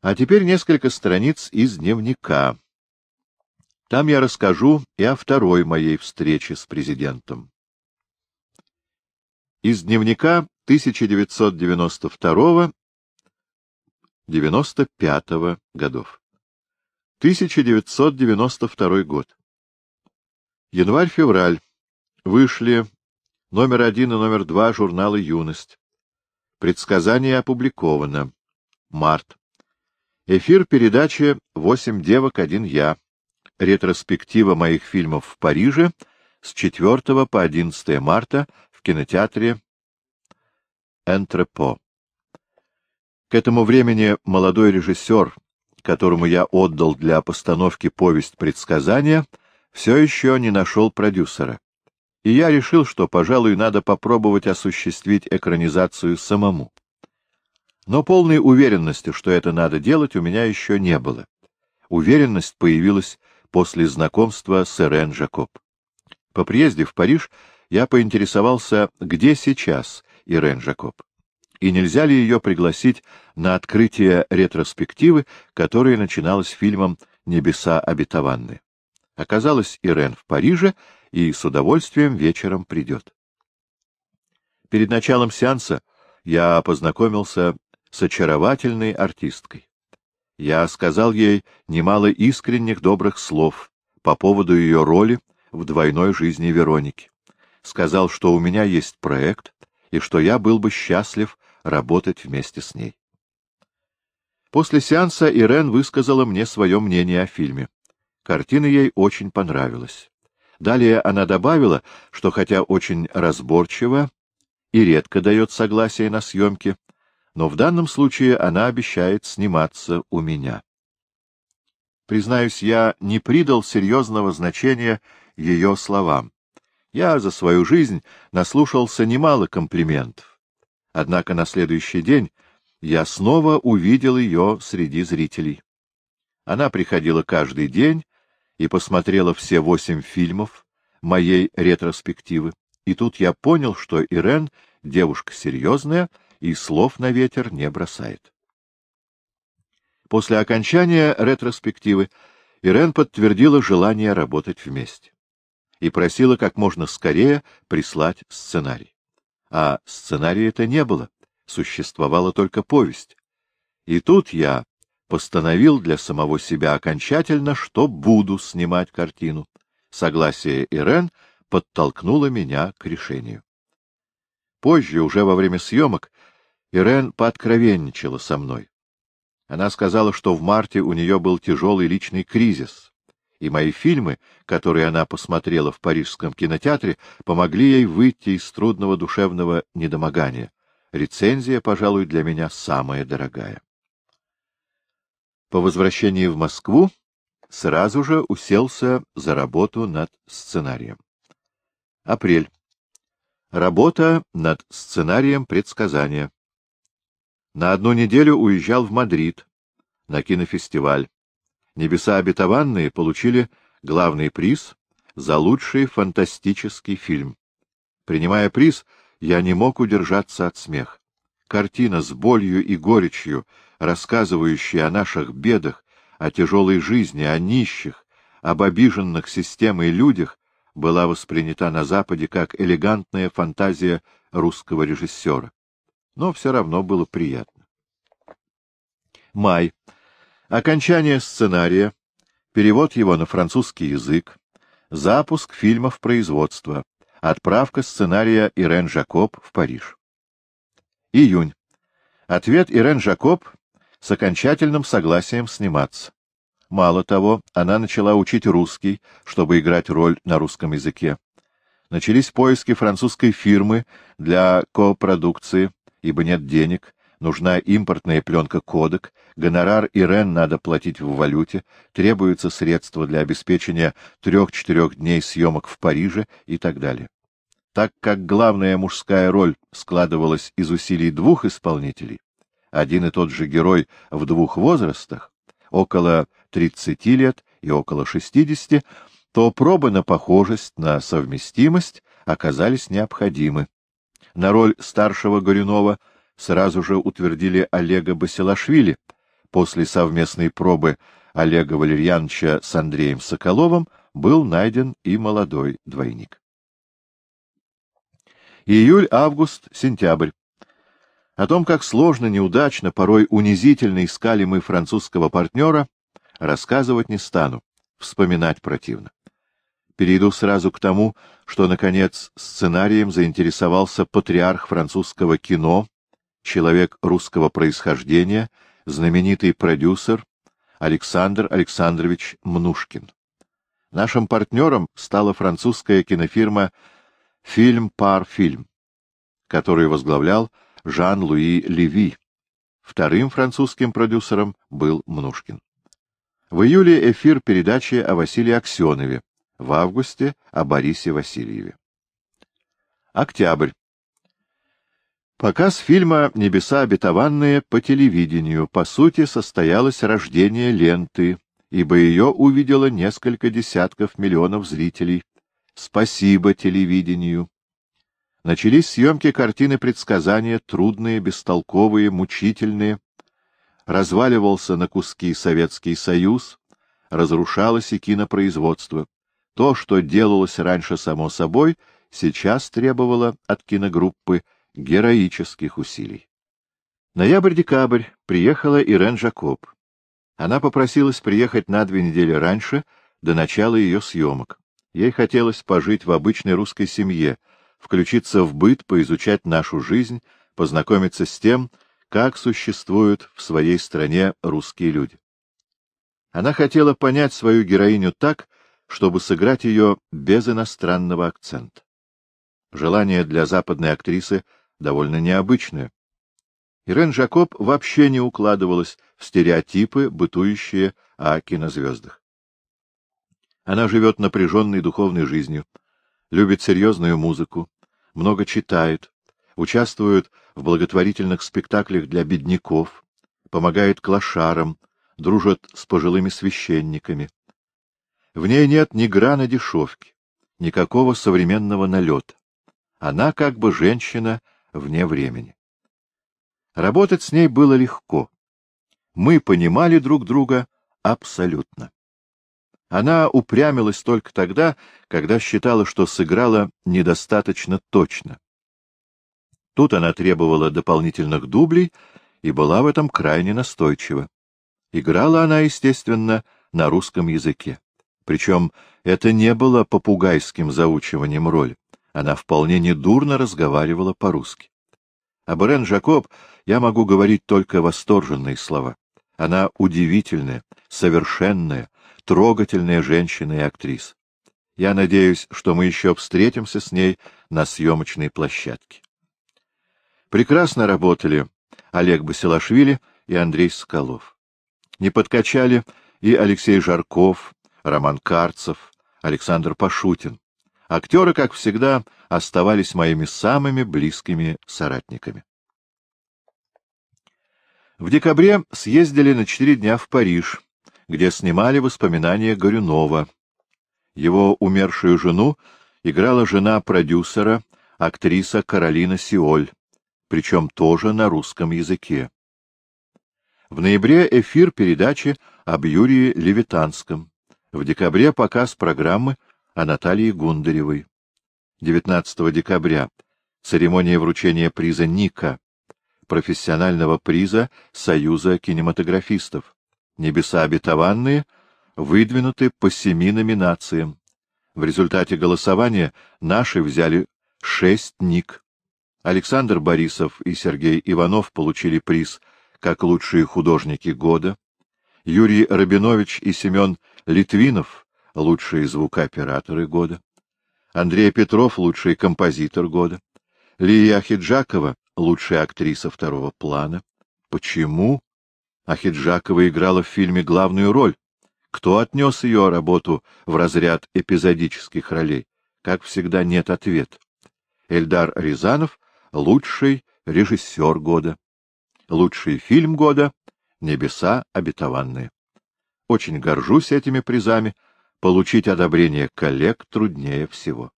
А теперь несколько страниц из дневника. Там я расскажу и о второй моей встрече с президентом. Из дневника 1992-95 годов. 1992 год. Январь-февраль. Вышли номер один и номер два журнала «Юность». Предсказание опубликовано. Март. Эфир передачи «Восемь девок, один я». Ретроспектива моих фильмов в Париже с 4 по 11 марта в кинотеатре «Энтрепо». К этому времени молодой режиссер, которому я отдал для постановки повесть предсказания, все еще не нашел продюсера. И я решил, что, пожалуй, надо попробовать осуществить экранизацию самому но полной уверенности, что это надо делать, у меня еще не было. Уверенность появилась после знакомства с Эрен Жакоб. По приезде в Париж я поинтересовался, где сейчас Ирен Жакоб, и нельзя ли ее пригласить на открытие ретроспективы, которая начиналась фильмом «Небеса обетованные». Оказалось, Ирен в Париже и с удовольствием вечером придет. Перед началом сеанса я познакомился с очаровательной артисткой. Я сказал ей немало искренних добрых слов по поводу ее роли в двойной жизни Вероники. Сказал, что у меня есть проект и что я был бы счастлив работать вместе с ней. После сеанса Ирен высказала мне свое мнение о фильме. Картина ей очень понравилась. Далее она добавила, что хотя очень разборчиво и редко дает согласие на съемки, но в данном случае она обещает сниматься у меня. Признаюсь, я не придал серьезного значения ее словам. Я за свою жизнь наслушался немало комплиментов. Однако на следующий день я снова увидел ее среди зрителей. Она приходила каждый день и посмотрела все восемь фильмов моей ретроспективы. И тут я понял, что Ирен — девушка серьезная — и слов на ветер не бросает. После окончания ретроспективы Ирен подтвердила желание работать вместе и просила как можно скорее прислать сценарий. А сценария-то не было, существовала только повесть. И тут я постановил для самого себя окончательно, что буду снимать картину. Согласие Ирен подтолкнуло меня к решению. Позже, уже во время съемок, Ирен пооткровенничала со мной. Она сказала, что в марте у нее был тяжелый личный кризис, и мои фильмы, которые она посмотрела в парижском кинотеатре, помогли ей выйти из трудного душевного недомогания. Рецензия, пожалуй, для меня самая дорогая. По возвращении в Москву сразу же уселся за работу над сценарием. Апрель. Работа над сценарием предсказания. На одну неделю уезжал в Мадрид, на кинофестиваль. «Небеса обетованные» получили главный приз за лучший фантастический фильм. Принимая приз, я не мог удержаться от смеха. Картина с болью и горечью, рассказывающая о наших бедах, о тяжелой жизни, о нищих, об обиженных системой людях, была воспринята на Западе как элегантная фантазия русского режиссера но все равно было приятно. Май. Окончание сценария, перевод его на французский язык, запуск фильмов производства, отправка сценария Ирен Жакоб в Париж. Июнь. Ответ Ирен Жакоб с окончательным согласием сниматься. Мало того, она начала учить русский, чтобы играть роль на русском языке. Начались поиски французской фирмы для копродукции, ибо нет денег, нужна импортная пленка «Кодек», гонорар Ирен надо платить в валюте, требуются средства для обеспечения трех-четырех дней съемок в Париже и так далее. Так как главная мужская роль складывалась из усилий двух исполнителей, один и тот же герой в двух возрастах, около 30 лет и около 60, то пробы на похожесть, на совместимость оказались необходимы. На роль старшего Горюнова сразу же утвердили Олега Басилашвили, после совместной пробы Олега Валерьяновича с Андреем Соколовым был найден и молодой двойник. Июль, август, сентябрь. О том, как сложно, неудачно, порой унизительно искали мы французского партнера, рассказывать не стану, вспоминать противно. Перейду сразу к тому, что, наконец, сценарием заинтересовался патриарх французского кино, человек русского происхождения, знаменитый продюсер Александр Александрович Мнушкин. Нашим партнером стала французская кинофирма «Фильм пар фильм», который возглавлял Жан-Луи Леви. Вторым французским продюсером был Мнушкин. В июле эфир передачи о Василии Аксенове, в августе о Борисе Васильеве. Октябрь. Показ фильма «Небеса обетованные» по телевидению, по сути, состоялось рождение ленты, ибо ее увидело несколько десятков миллионов зрителей. Спасибо телевидению. Начались съемки картины предсказания, трудные, бестолковые, мучительные. Разваливался на куски Советский Союз, разрушалось и кинопроизводство. То, что делалось раньше само собой, сейчас требовало от киногруппы героических усилий. Ноябрь-декабрь приехала Ирен Жакоб. Она попросилась приехать на две недели раньше, до начала ее съемок. Ей хотелось пожить в обычной русской семье, включиться в быт, поизучать нашу жизнь, познакомиться с тем, как существуют в своей стране русские люди. Она хотела понять свою героиню так, чтобы сыграть ее без иностранного акцента. Желание для западной актрисы довольно необычное. Ирен Жакоб вообще не укладывалась в стереотипы, бытующие о кинозвездах. Она живет напряженной духовной жизнью, любит серьезную музыку, много читает, участвует в благотворительных спектаклях для бедняков, помогает клошарам, дружит с пожилыми священниками. В ней нет ни грана дешевки, никакого современного налета. Она как бы женщина вне времени. Работать с ней было легко. Мы понимали друг друга абсолютно. Она упрямилась только тогда, когда считала, что сыграла недостаточно точно. Тут она требовала дополнительных дублей и была в этом крайне настойчива. Играла она, естественно, на русском языке. Причем это не было попугайским заучиванием роли. Она вполне недурно разговаривала по-русски. Об Ирен Жакоб я могу говорить только восторженные слова. Она удивительная, совершенная, трогательная женщина и актриса. Я надеюсь, что мы еще встретимся с ней на съемочной площадке. Прекрасно работали Олег Басилашвили и Андрей Соколов. Не подкачали и Алексей Жарков, Роман Карцев, Александр Пашутин. Актеры, как всегда, оставались моими самыми близкими соратниками. В декабре съездили на четыре дня в Париж, где снимали воспоминания Горюнова. Его умершую жену играла жена продюсера, актриса Каролина Сиоль, причем тоже на русском языке. В ноябре эфир передачи об Юрии Левитанском. В декабре показ программы о Наталье Гундаревой. 19 декабря церемония вручения приза Ника, профессионального приза Союза кинематографистов. Небеса обетованные выдвинуты по семи номинациям. В результате голосования наши взяли шесть ник. Александр Борисов и Сергей Иванов получили приз как лучшие художники года. Юрий Рабинович и Семен Литвинов — лучшие звукооператоры года. Андрей Петров — лучший композитор года. Лия Ахиджакова — лучшая актриса второго плана. Почему? Ахиджакова играла в фильме главную роль. Кто отнес ее работу в разряд эпизодических ролей? Как всегда, нет ответа. Эльдар Рязанов — лучший режиссер года. Лучший фильм года — «Небеса обетованные». Очень горжусь этими призами. Получить одобрение коллег труднее всего.